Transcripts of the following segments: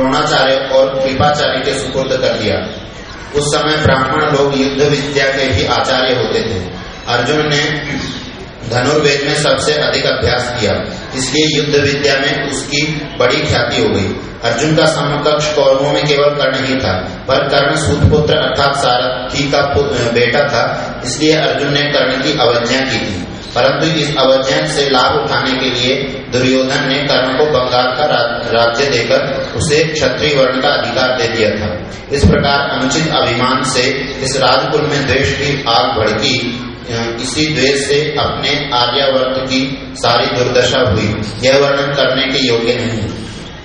द्रोणाचार्य और कृपाचार्य के सुपुर्द कर दिया। उस समय ब्राह्मण लोग युद्ध विद्या के भी आचार्य होते थे। अर्जुन ने धनुर्वेद में सबसे अधिक अभ्यास किया। इसलिए युद्ध विद्या में उसकी बड़ी ख्याति हो गई। अर्जुन का समकक्ष कौरवों में केवल कर्ण ही था, पर कर्ण सुतपुत्र अर्थात सारथी का बेटा था। इसलिए अर्जुन ने कर्ण की अवज्ञा की थी। परंतु इस अवज्ञा से लाभ उठाने के लिए दुर्योधन ने कर्ण को बंगाल का राज्य देकर उसे क्षत्रिय वर्ण का अधिकार दे दिया था। इस प्रकार अनुचित अभिमान से इस राजकुल में द्वेष की आग भड़की इसी द्वेष से अपने आर्यावर्त की सारी दुर्दशा हुई। यह वर्णन करने के योग्य नहीं।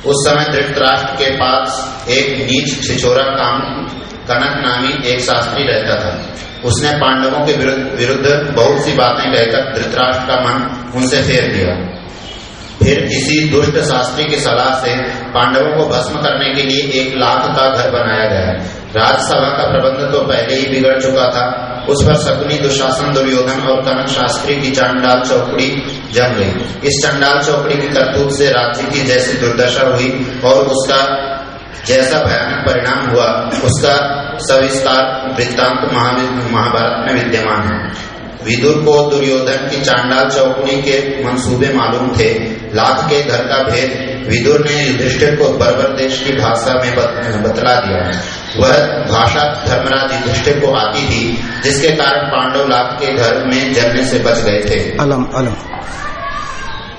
उस समय धृतराष्ट्र के पास एक नीच छिछोरा काम, कनक नामी एक शास्त्री रहता था। उसने पांडवों के विरुद्ध बहुत सी बातें कहकर धृतराष्ट्र का मन उनसे फेर दिया। फिर किसी दुष्ट शास्त्री की सलाह से पांडवों को भस्म करने के लिए एक लाख का घर बनाया गया। राजसभा का प्रबंध तो पहले ही बिगड़ चुका था। उस पर शकुनी, दुशासन, दुर्योधन और कनक शास्त्री की चंडाल चौकड़ी जम गई। इस चंडाल चौकड़ी की करतूत से राज्य की जैसी दुर्दशा हुई और उसका जैसा भयानक परिणाम हुआ, उसका सविस्तार वृत्तांत महाभारत में विद्यमान है। विदुर को दुर्योधन की चांडाल चौकनी के मंसूबे मालूम थे। लाख के घर का भेद विदुर ने युधिष्ठिर को बर्बर देश की भाषा में बतला दिया। वह भाषा धर्मराज युधिष्ठिर को आती थी, जिसके कारण पांडव लाख के घर में जलने से बच गए थे। अलम अलम।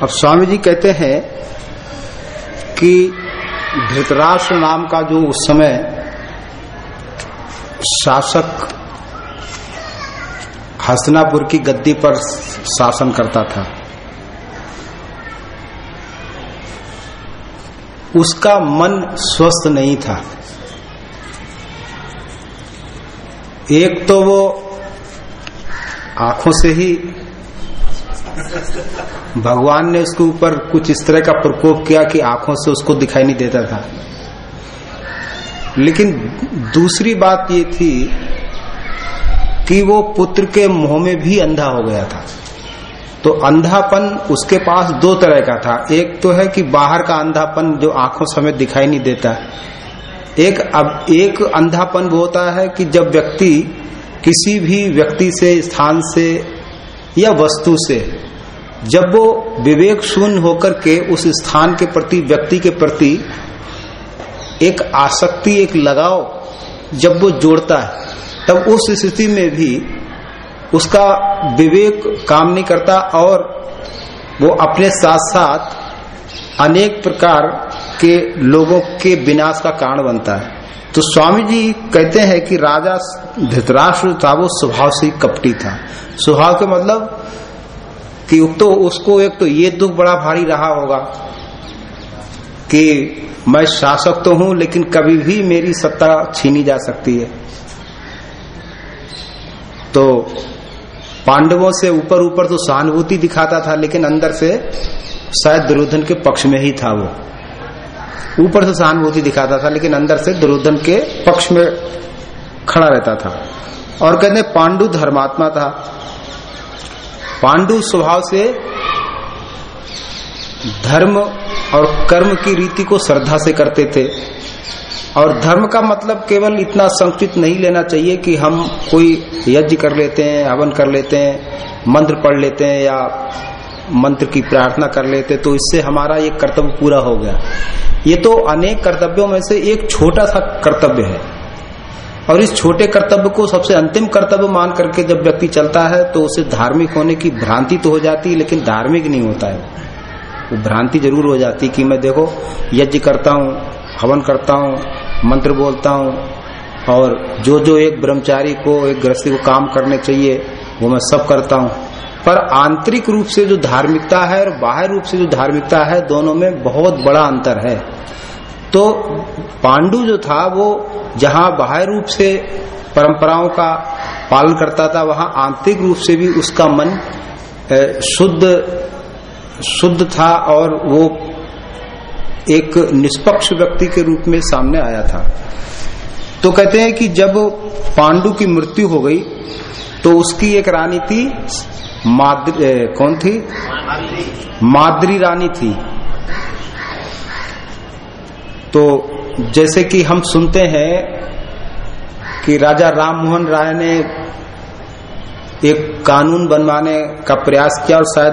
अब स्वामी जी कहते हैं कि धृतराष्ट्र नाम का जो उस समय शासक हसनापुर की गद्दी पर शासन करता था। उसका मन स्वस्थ नहीं था। एक तो वो आँखों से ही भगवान ने उसके ऊपर कुछ इस तरह का प्रकोप किया कि आँखों से उसको दिखाई नहीं देता था। लेकिन दूसरी बात ये थी कि वो पुत्र के मुँह में भी अंधा हो गया था। तो अंधापन उसके पास दो तरह का था। एक तो है कि बाहर का अंधापन जो आँखों समेत दिखाई नहीं देता। एक अब एक अंधापन वो होता है कि जब व्यक्ति किसी भी व्यक्ति से, स्थान से या वस्तु से जब वो विवेक शून्य होकर के उस स्थान के प्रति, व्यक्ति के प्रति एक आसक्ति, एक लगाव जब वो जोड़ता है, तब उस स्थिति में भी उसका विवेक काम नहीं करता और वो अपने साथ साथ अनेक प्रकार के लोगों के विनाश का कारण बनता है। तो स्वामी जी कहते हैं कि राजा धृतराष्ट्र था, वो स्वभाव से कपटी था। स्वभाव के मतलब कि तो उसको एक तो ये दुख बड़ा भारी रहा होगा कि मैं शासक तो हूँ, लेकिन कभी भी मेरी सत्ता छीनी जा सकती है। तो पांडवों से ऊपर ऊपर तो सहानुभूति दिखाता था, लेकिन अंदर से शायद दुर्योधन के पक्ष में ही था वो। ऊपर से सहानुभूति दिखाता था, लेकिन अंदर से दुर्योधन के पक्ष में खड़ा रहता था। और कहते पांडु धर्मात्मा था। पांडु स्वभाव से धर्म और कर्म की रीति को श्रद्धा से करते थे। और धर्म का मतलब केवल इतना संकुचित नहीं लेना चाहिए कि हम कोई यज्ञ कर लेते हैं, हवन कर लेते हैं, मंत्र पढ़ लेते हैं या मंत्र की प्रार्थना कर लेते तो इससे हमारा ये कर्तव्य पूरा हो गया। ये तो अनेक कर्तव्यों में से एक छोटा सा कर्तव्य है। और इस छोटे कर्तव्य को सबसे अंतिम कर्तव्य मान करके जब व्यक्ति चलता है तो उसे धार्मिक होने की भ्रांति तो हो जाती है, लेकिन धार्मिक नहीं होता है। वो भ्रांति ज़रूर हो जाती कि मैं देखो यज्ञ करता हूँ, हवन करता हूँ, मंत्र बोलता हूँ, और जो जो एक ब्रह्मचारी को, एक गृहस्थी को काम करने चाहिए, वो मैं सब करता हूँ। पर आंतरिक रूप से जो धार्मिकता है और बाह्य रूप से जो धार्मिकता है, दोनों में बहुत बड़ा अंतर है। तो पांडु जो था, वो जहाँ बाह्य रूप से परंपराओं का पालन करता था, वहाँ आंतरिक रूप से भी उसका मन शुद्ध शुद्ध था और वो एक निष्पक्ष व्यक्ति के रूप में सामने आया था। तो कहते हैं कि जब पांडु की मृत्यु हो गई तो उसकी एक रानी थी, माद्री कौन थी? माद्री रानी थी। तो जैसे कि हम सुनते हैं कि राजा राम मोहन राय ने एक कानून बनवाने का प्रयास किया और शायद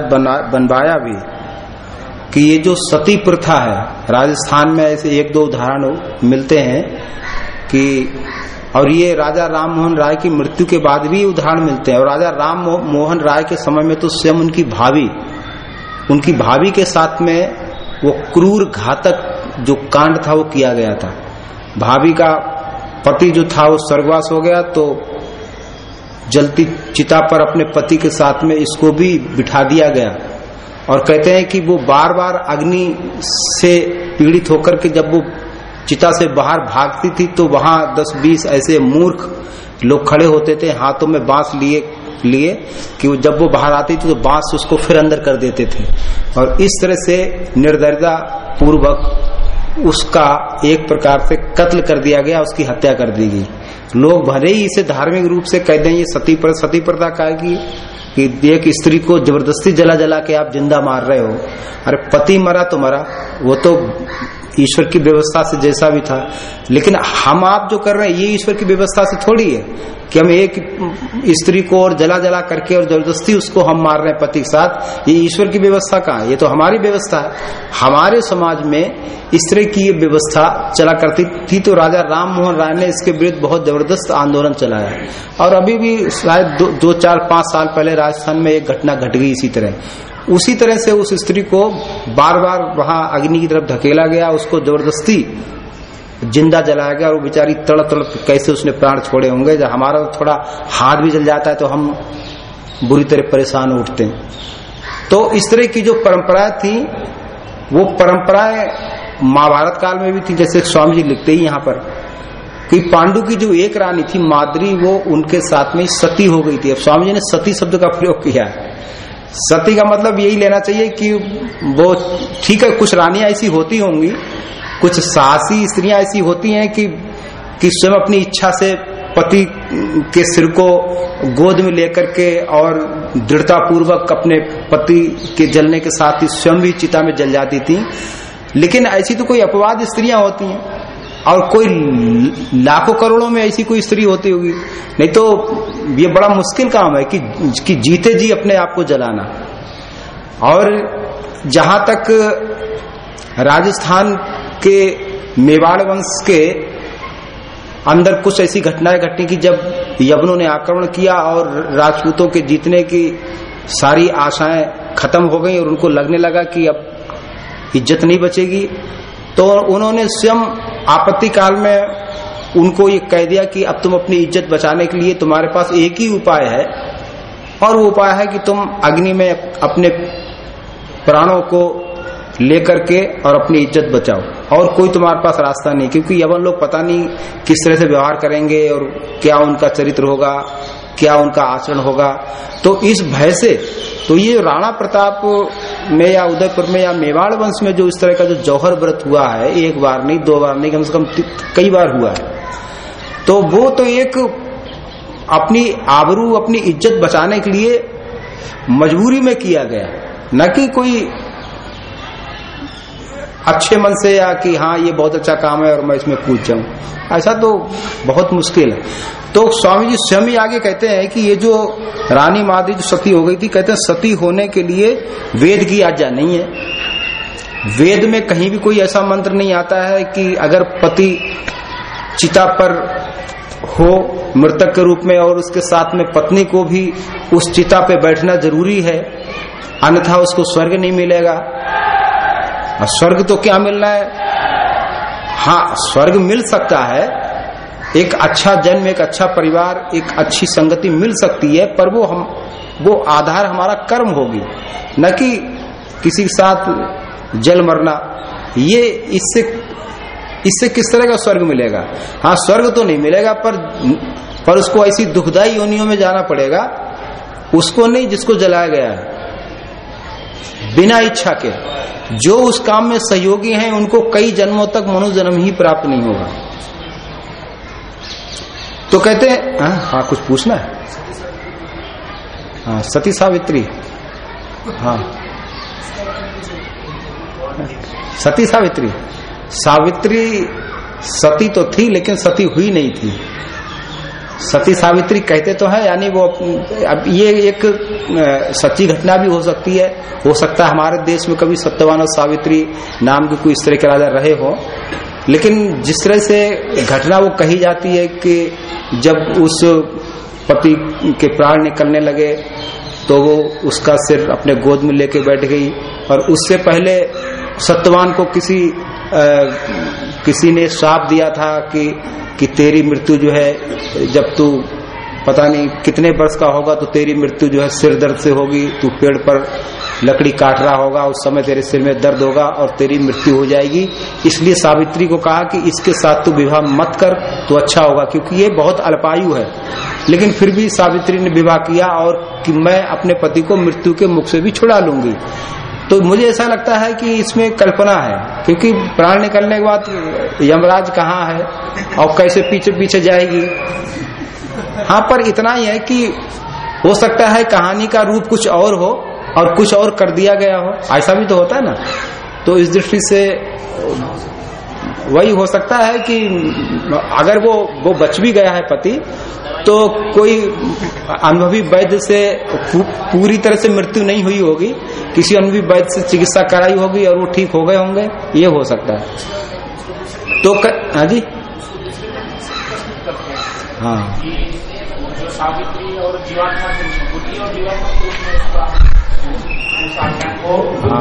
बनवाया भी, कि ये जो सती प्रथा है, राजस्थान में ऐसे एक दो उदाहरण मिलते हैं, कि, और ये राजा राम मोहन राय की मृत्यु के बाद भी उदाहरण मिलते हैं, और राजा राम मोहन राय के समय में तो स्वयं उनकी भाभी उनकी भाभी के साथ में वो क्रूर घातक जो कांड था वो किया गया था। भाभी का पति जो था वो स्वर्गवास हो गया तो जलती चिता पर अपने पति के साथ में इसको भी बिठा दिया गया। और कहते हैं कि वो बार बार अग्नि से पीड़ित होकर के जब वो चिता से बाहर भागती थी तो वहाँ दस बीस ऐसे मूर्ख लोग खड़े होते थे, हाथों में बाँस लिए लिए कि वो जब वो बाहर आती थी तो बाँस उसको फिर अंदर कर देते थे। और इस तरह से निर्दयता पूर्वक उसका एक प्रकार से कत्ल कर दिया गया, उसकी हत्या कर दी गई। लोग भले ही इसे धार्मिक रूप से कह दें, ये सती पर, सती प्रथा का कि कि एक स्त्री को ज़बरदस्ती जला जला के आप ज़िंदा मार रहे हो। अरे पति मरा तो मरा, वो तो ईश्वर की व्यवस्था से जैसा भी था। लेकिन हम आप जो कर रहे हैं ये ईश्वर की व्यवस्था से थोड़ी है कि हम एक स्त्री को और जला जला करके और ज़बरदस्ती उसको हम मार रहे हैं पति के साथ। ये ईश्वर की व्यवस्था कहाँ है? ये तो हमारी व्यवस्था है। हमारे समाज में इस तरह की ये व्यवस्था चला करती थी तो राजा राम मोहन राय ने इसके विरुद्ध बहुत ज़बरदस्त आंदोलन चलाया। और अभी भी शायद दो, दो चार पाँच साल पहले राजस्थान में एक घटना घट गई इसी तरह। उसी तरह से उस स्त्री को बार बार वहाँ अग्नि की तरफ़ धकेला गया, उसको ज़बरदस्ती ज़िंदा जलाया गया और वो बेचारी तड़प तड़प कैसे उसने प्राण छोड़े होंगे। जब हमारा थोड़ा हाथ भी जल जाता है तो हम बुरी तरह परेशान उठते हैं। तो इस तरह की जो परंपराएँ थी, वो परंपराएँ महाभारत काल में भी थी, जैसे स्वामी जी लिखते ही यहाँ पर कि पांडु की जो एक रानी थी माद्री, वो उनके साथ में सती हो गई थी। अब स्वामी जी ने सती शब्द का प्रयोग किया है। सती का मतलब यही लेना चाहिए कि वो ठीक है, कुछ रानियाँ ऐसी होती होंगी, कुछ साहसी स्त्रियाँ ऐसी होती हैं कि कि स्वयं अपनी इच्छा से पति के सिर को गोद में लेकर के और दृढ़ता पूर्वक अपने पति के जलने के साथ ही स्वयं भी चिता में जल जाती थी। लेकिन ऐसी तो कोई अपवाद स्त्रियाँ होती हैं। और कोई लाखों करोड़ों में ऐसी कोई स्त्री होती होगी। नहीं तो ये बड़ा मुश्किल काम है कि, कि जीते जी अपने आप को जलाना। और जहाँ तक राजस्थान के मेवाड़ वंश के अंदर कुछ ऐसी घटनाएँ घटी कि जब यवनों ने आक्रमण किया और राजपूतों के जीतने की सारी आशाएँ खत्म हो गई और उनको लगने लगा कि अब इज़्ज़त नहीं बचेगी तो उन्होंने स्वयं आपत्ति काल में उनको ये कह दिया कि अब तुम अपनी इज़्ज़त बचाने के लिए तुम्हारे पास एक ही उपाय है। और वो उपाय है कि तुम अग्नि में अपने प्राणों को लेकर के और अपनी इज़्ज़त बचाओ। और कोई तुम्हारे पास रास्ता नहीं, क्योंकि यवन लोग पता नहीं किस तरह से व्यवहार करेंगे और क्या उनका चरित्र होगा, क्या उनका आचरण होगा। तो इस भय से तो ये राणा प्रताप में या उदयपुर में या मेवाड़ वंश में जो इस तरह का जो जौहर व्रत हुआ है, एक बार नहीं, दो बार नहीं, कम से कम कई बार हुआ है। तो वो तो एक अपनी आबरू, अपनी इज़्ज़त बचाने के लिए मजबूरी में किया गया। न कि कोई अच्छे मन से या कि हाँ ये बहुत अच्छा काम है और मैं इसमें पूछ जाऊँ। ऐसा तो बहुत मुश्किल है। तो स्वामी जी स्वयं ही आगे कहते हैं कि ये जो रानी मादी जो सती हो गई थी, कहते हैं सती होने के लिए वेद की आज्ञा नहीं है। वेद में कहीं भी कोई ऐसा मंत्र नहीं आता है कि अगर पति चिता पर हो मृतक के रूप में और उसके साथ में पत्नी को भी उस चिता पे बैठना ज़रूरी है, अन्यथा उसको स्वर्ग नहीं मिलेगा। और स्वर्ग तो क्या मिलना है? हाँ स्वर्ग मिल सकता है। एक अच्छा जन्म, एक अच्छा परिवार, एक अच्छी संगति मिल सकती है, पर वो हम, वो आधार हमारा कर्म होगी। न कि किसी के साथ जल मरना। ये, इससे इससे किस तरह का स्वर्ग मिलेगा? हाँ स्वर्ग तो नहीं मिलेगा, पर पर उसको ऐसी दुखदाई योनियों में जाना पड़ेगा। उसको नहीं जिसको जलाया गया है। बिना इच्छा के। जो उस काम में सहयोगी हैं उनको कई जन्मों तक मनुजन्म ही प्राप्त नहीं होगा। तो कहते हैं हाँ, हाँ कुछ पूछना है? हाँ सती सावित्री। हाँ। सती सावित्री। सावित्री सती तो थी लेकिन सती हुई नहीं थी। सती सावित्री कहते तो है, यानी वो अब ये एक सच्ची घटना भी हो सकती है। हो सकता है हमारे देश में कभी सत्यवान और सावित्री नाम के कोई इस तरह के राजा रहे हो। लेकिन जिस तरह से घटना वो कही जाती है कि जब उस पति के प्राण निकलने लगे तो वो उसका सिर अपने गोद में लेके बैठ गई। और उससे पहले सत्यवान को किसी किसी ने श्राप दिया था कि कि तेरी मृत्यु जो है, जब तू पता नहीं कितने वर्ष का होगा तो तेरी मृत्यु जो है सिर दर्द से होगी, तू पेड़ पर लकड़ी काट रहा होगा, उस समय तेरे सिर में दर्द होगा और तेरी मृत्यु हो जाएगी। इसलिए सावित्री को कहा कि इसके साथ तू विवाह मत कर तो अच्छा होगा, क्योंकि ये बहुत अल्पायु है। लेकिन फिर भी सावित्री ने विवाह किया और कि मैं अपने पति को मृत्यु के मुख से भी छुड़ा लूँगी। तो मुझे ऐसा लगता है कि इसमें कल्पना है, क्योंकि प्राण निकलने के बाद यमराज कहाँ है और कैसे पीछे पीछे जाएगी। हाँ पर इतना ही है कि हो सकता है कहानी का रूप कुछ और हो और कुछ और कर दिया गया हो। ऐसा भी तो होता है ना। तो इस दृष्टि से वही हो सकता है कि अगर वो वो बच भी गया है पति तो कोई अनुभवी वैद्य से पूरी तरह से मृत्यु नहीं हुई होगी। किसी अनुभवी वैद्य से चिकित्सा कराई होगी और वो ठीक हो गए होंगे, ये हो सकता है। तो हाँ जी? हाँ। जो सावित्री और बुद्धि और हाँ।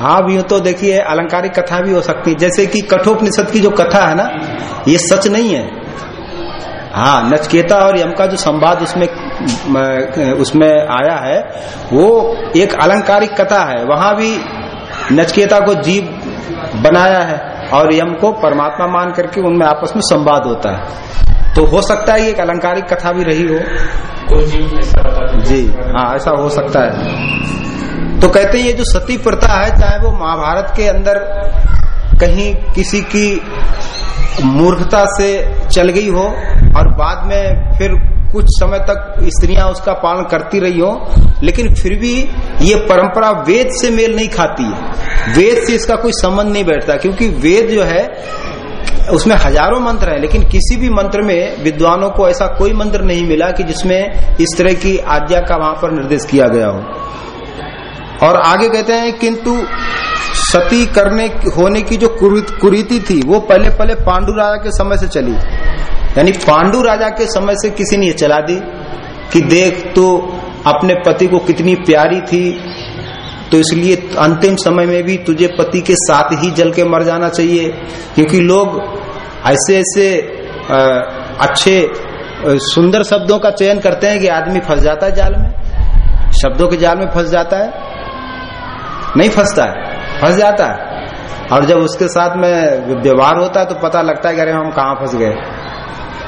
भी तो देखिए अलंकारिक कथा भी हो सकती है। जैसे कि कठोपनिषद की जो कथा है ना ये सच नहीं है। हाँ नचकेता और यम का जो संवाद उसमें उसमें आया है वो एक अलंकारिक कथा है। वहाँ भी नचकेता को जीव बनाया है और यम को परमात्मा मान करके उनमें आपस में संवाद होता है। तो हो सकता है ये एक अलंकारिक कथा भी रही हो। जी हाँ ऐसा हो सकता है। तो कहते हैं, ये जो सती प्रथा है, चाहे वो महाभारत के अंदर कहीं किसी की मूर्खता से चल गई हो और बाद में फिर कुछ समय तक स्त्रियाँ उसका पालन करती रही हो, लेकिन फिर भी ये परंपरा वेद से मेल नहीं खाती है। वेद से इसका कोई संबंध नहीं बैठता, क्योंकि वेद जो है, उसमें हज़ारों मंत्र हैं, लेकिन किसी भी मंत्र में विद्वानों को ऐसा कोई मंत्र नहीं मिला कि जिसमें इस तरह की आज्ञा का वहाँ पर निर्देश किया गया हो। और आगे कहते हैं, किंतु सती करने, होने की जो कुरीति थी, वो पहले पहले पांडु राजा के समय से चली। यानी पांडु राजा के समय से किसी ने चला दी कि देख तो अपने पति को कितनी प्यारी थी तो इसलिए अंतिम समय में भी तुझे पति के साथ ही जल के मर जाना चाहिए। क्योंकि लोग ऐसे ऐसे अच्छे सुंदर शब्दों का चयन करते हैं कि आदमी फंस जाता है जाल में, शब्दों के जाल में फंस जाता है। नहीं फंसता है, फंस जाता है। और जब उसके साथ में व्यवहार होता है तो पता लगता है कि अरे हम कहा फंस गए।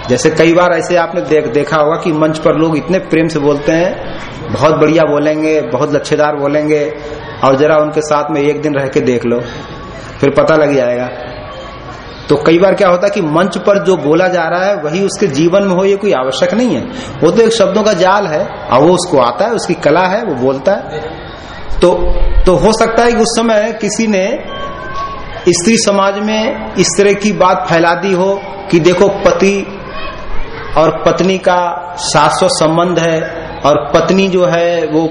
जैसे कई बार ऐसे आपने देख, देखा होगा कि मंच पर लोग इतने प्रेम से बोलते हैं, बहुत बढ़िया बोलेंगे, बहुत लच्छेदार बोलेंगे, और जरा उनके साथ में एक दिन रह के देख लो, फिर पता लग जाएगा। तो कई बार क्या होता है कि मंच पर जो बोला जा रहा है, वही उसके जीवन में हो, ये कोई आवश्यक नहीं है। वो तो एक शब्दों का जाल है, और वो उसको आता है, उसकी कला है, वो बोलता है। तो तो हो सकता है कि उस समय किसी ने स्त्री समाज में इस तरह की बात फैला दी हो कि देखो पति और पत्नी का शाश्वत संबंध है और पत्नी जो है वो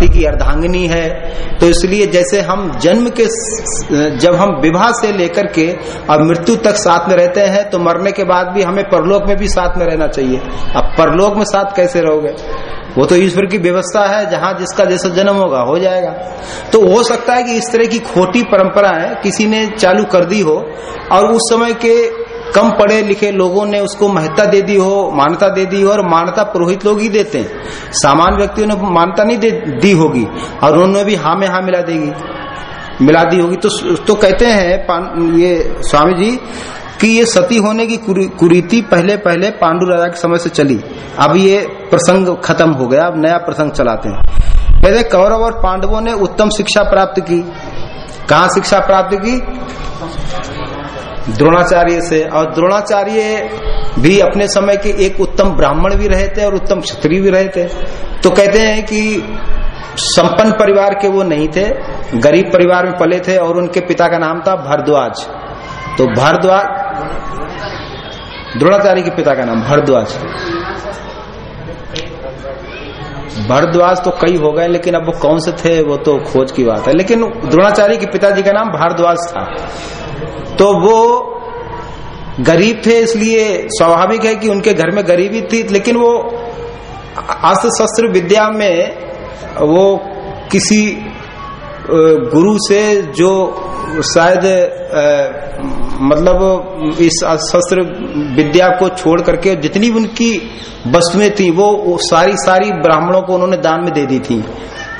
पति की अर्धांगिनी है। तो इसलिए जैसे हम जन्म के जब हम विवाह से लेकर के और मृत्यु तक साथ में रहते हैं तो मरने के बाद भी हमें परलोक में भी साथ में रहना चाहिए। अब परलोक में साथ कैसे रहोगे? वो तो ईश्वर की व्यवस्था है, जहाँ जिसका जैसा जन्म होगा, हो जाएगा। तो हो सकता है कि इस तरह की खोटी परंपराएँ किसी ने चालू कर दी हो, और उस समय के कम पढ़े लिखे लोगों ने उसको महत्ता दे दी हो, मान्यता दे दी हो और मान्यता पुरोहित लोग ही देते हैं। सामान्य व्यक्तियों ने मान्यता नहीं दे होगी और उन्होंने भी हाँ में हाँ मिला देगी। मिला दी होगी। तो तो कहते हैं ये स्वामी जी, कि ये सती होने की कुरीति पहले पहले पांडु राजा के समय से चली। अब ये प्रसंग खत्म हो गया, अब नया प्रसंग चलाते हैं। कहते कौरव और पांडवों ने उत्तम शिक्षा प्राप्त की। कहा शिक्षा प्राप्त की? द्रोणाचार्य से। और द्रोणाचार्य भी अपने समय के एक उत्तम ब्राह्मण भी रहे थे और उत्तम क्षत्रिय भी रहे थे। तो कहते हैं कि संपन्न परिवार के वो नहीं थे, गरीब परिवार में पले थे और उनके पिता का नाम था भरद्वाज। तो भरद्वाज, द्रोणाचार्य के पिता का नाम भरद्वाज। भरद्वाज तो कई हो गए, लेकिन अब वो कौन से थे, वो तो खोज की बात है। लेकिन द्रोणाचार्य के पिताजी का नाम भारद्वाज था। तो वो गरीब थे, इसलिए स्वाभाविक है कि उनके घर में गरीबी थी, लेकिन वो अस्त्र शस्त्र विद्या में वो किसी गुरु से जो शायद मतलब इस शस्त्र विद्या को छोड़ करके जितनी भी उनकी वस्तुएँ थी, वो सारी सारी ब्राह्मणों को उन्होंने दान में दे दी थी,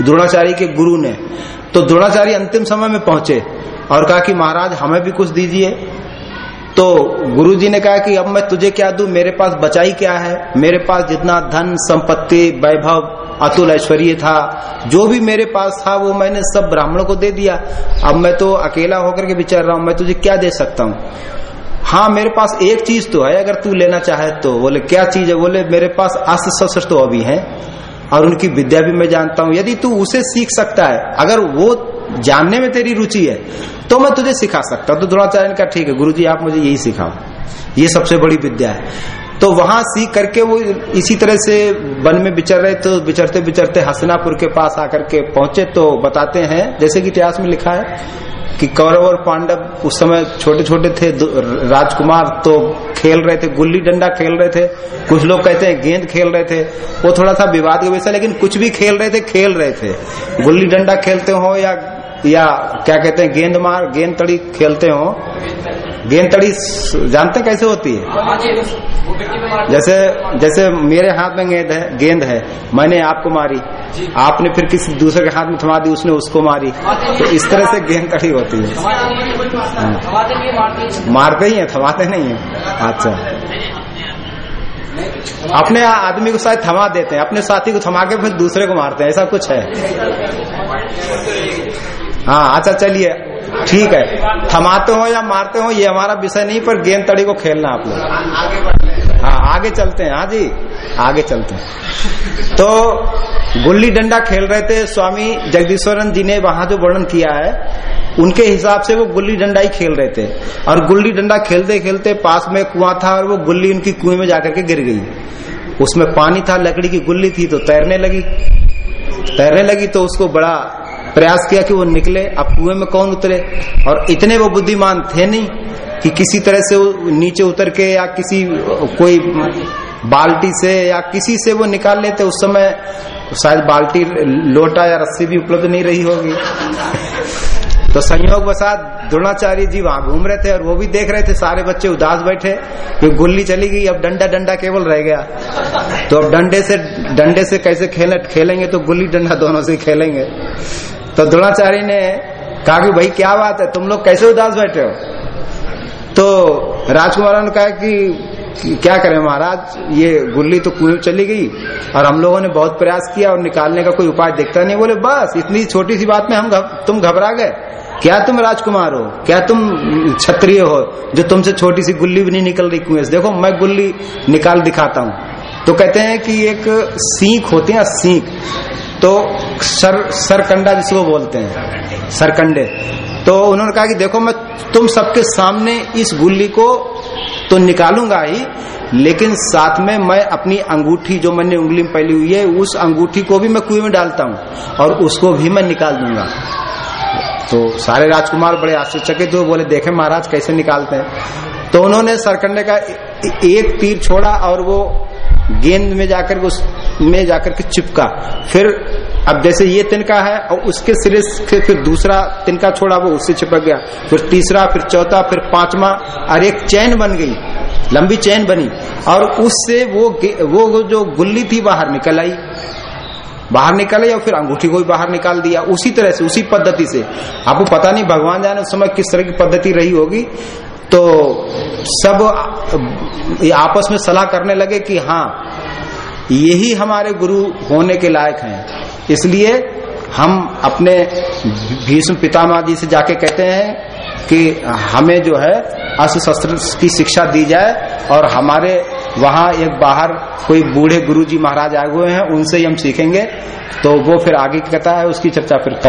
द्रोणाचार्य के गुरु ने। तो द्रोणाचार्य अंतिम समय में पहुँचे। और कहा कि महाराज, हमें भी कुछ दीजिए। तो गुरु जी ने कहा कि अब मैं तुझे क्या दू? मेरे पास बचाई क्या है? मेरे पास जितना धन, संपत्ति, वैभव, अतुल ऐश्वर्य था, जो भी मेरे पास था, वो मैंने सब ब्राह्मणों को दे दिया। अब मैं तो अकेला होकर के विचार रहा हूँ, मैं तुझे क्या दे सकता हूँ? हाँ मेरे पास एक चीज़ तो है, अगर तू लेना चाहे तो। बोले, क्या चीज़ है? बोले, मेरे पास अस्त्र शस्त्र तो अभी है, और उनकी विद्या भी मैं जानता हूँ। यदि तू उसे सीख सकता है, अगर वो जानने में तेरी रुचि है तो मैं तुझे सिखा सकता तो द्रोणाचार्य का ठीक है गुरु जी आप मुझे यही सिखाओ। ये सबसे बड़ी विद्या है। तो वहाँ सीख करके वो इसी तरह से वन में विचर रहे तो विचरते विचरते हसनापुर के पास आकर के पहुँचे। तो बताते हैं, जैसे कि इतिहास में लिखा है कि कौरव और पांडव उस समय छोटे छोटे थे राजकुमार तो खेल रहे थे, गुल्ली डंडा खेल रहे थे। कुछ लोग कहते हैं गेंद खेल रहे थे। वो थोड़ा सा विवाद का विषय लेकिन कुछ भी खेल रहे थे, खेल रहे थे। गुल्ली डंडा खेलते हो या या क्या कहते हैं, गेंद मार, गेंद तड़ी खेलते हो। गेंद तड़ी जानते कैसे होती है? जैसे जैसे मेरे हाथ में गेंद है गेंद है, मैंने आपको मारी। आपने फिर किसी दूसरे के हाथ में थमा दी, उसने उसको मारी। तो इस तरह से गेंद तड़ी होती है। मारते ही है, थमाते नहीं है। अच्छा। अपने आदमी को शायद थमा देते हैं, अपने साथी को थमा के फिर दूसरे को मारते हैं, ऐसा कुछ है। हाँ अच्छा चलिए। ठीक है। थमाते हो या मारते हो, ये हमारा विषय नहीं, पर गेंद तड़ी को खेलना आप लोग। हाँ आगे चलते हैं। हाँ जी, आगे चलते हैं। तो गुल्ली डंडा खेल रहे थे स्वामी जगदीश्वरन जी ने वहाँ जो वर्णन किया है, उनके हिसाब से वो गुल्ली डंडा ही खेल रहे थे। और गुल्ली डंडा खेलते खेलते पास में कुआँ था और वो गुल्ली उनकी कुएँ में जाकर के गिर गई। उसमें पानी था, लकड़ी की गुल्ली थी तो तैरने लगी। तैरने लगी तो उसको बड़ा प्रयास किया कि वो निकले, अब कुएँ में कौन उतरे? और इतने वो बुद्धिमान थे नहीं कि किसी तरह से वो नीचे उतर के या किसी, कोई बाल्टी से या किसी से वो निकाल लेते, उस समय शायद बाल्टी, लोटा या रस्सी भी उपलब्ध नहीं रही होगी। तो संयोग वसात द्रोणाचार्य जी वहाँ घूम रहे थे और वो भी देख रहे थे, सारे बच्चे उदास बैठे, कि गुल्ली चली गई, अब डंडा डंडा केवल रह गया। तो अब डंडे से डंडे से कैसे खेले, खेलेंगे तो गुल्ली डंडा दोनों से खेलेंगे। तो द्रोणाचार्य ने कहा कि भाई क्या बात है? तुम लोग कैसे उदास बैठे हो? तो राजकुमार ने कहा कि क्या करें महाराज? ये गुल्ली तो कुएँ चली गई और हम लोगों ने बहुत प्रयास किया और निकालने का कोई उपाय दिखता नहीं। बोले बस इतनी छोटी सी बात में हम घब, तुम घबरा गए। क्या तुम राजकुमार हो? क्या तुम क्षत्रिय हो जो तुमसे छोटी सी गुल्ली भी नहीं निकल रही कुएँ से? देखो मैं गुल्ली निकाल दिखाता हूँ। तो कहते हैं कि एक सीख होती है सीख। तो सर, सरकंडा जिसको बोलते हैं, सरकंडे। तो उन्होंने कहा कि देखो, मैं तुम सबके सामने इस गुल्ली को तो निकालूँगा ही, लेकिन साथ में मैं अपनी अंगूठी जो मैंने उंगली में पहली हुई है, उस अंगूठी को भी मैं कुएँ में डालता हूँ, और उसको भी मैं निकाल दूँगा। तो सारे राजकुमार बड़े आश्चर्यचकित हुए, बोले, देखे महाराज, कैसे निकालते हैं? तो उन्होंने सरकंडे का एक तीर छोड़ा और वो गेंद में जाकर उस में जाकर के चिपका। फिर अब जैसे ये तिनका है और उसके सिरे से फिर दूसरा तिनका छोड़ा, वो उससे चिपक गया। फिर तीसरा, फिर चौथा, फिर पांचवा और एक चैन बन गई, लंबी चैन बनी। और उससे वो वो जो गुल्ली थी बाहर निकल आई। बाहर निकल आई और फिर अंगूठी को भी बाहर निकाल दिया। उसी तरह से, उसी पद्धति से। आपको पता नहीं, भगवान जाने उस समय किस तरह की पद्धति रही होगी। तो सब आपस में सलाह करने लगे कि हाँ यही हमारे गुरु होने के लायक हैं। इसलिए हम अपने भीष्म पितामह जी से जाके कहते हैं कि हमें जो है अस्त्र शस्त्र की शिक्षा दी जाए और हमारे वहाँ एक बाहर कोई बूढ़े गुरुजी महाराज आए हुए हैं, उनसे ही हम सीखेंगे। तो वो फिर आगे कहता है, उसकी चर्चा फिर कल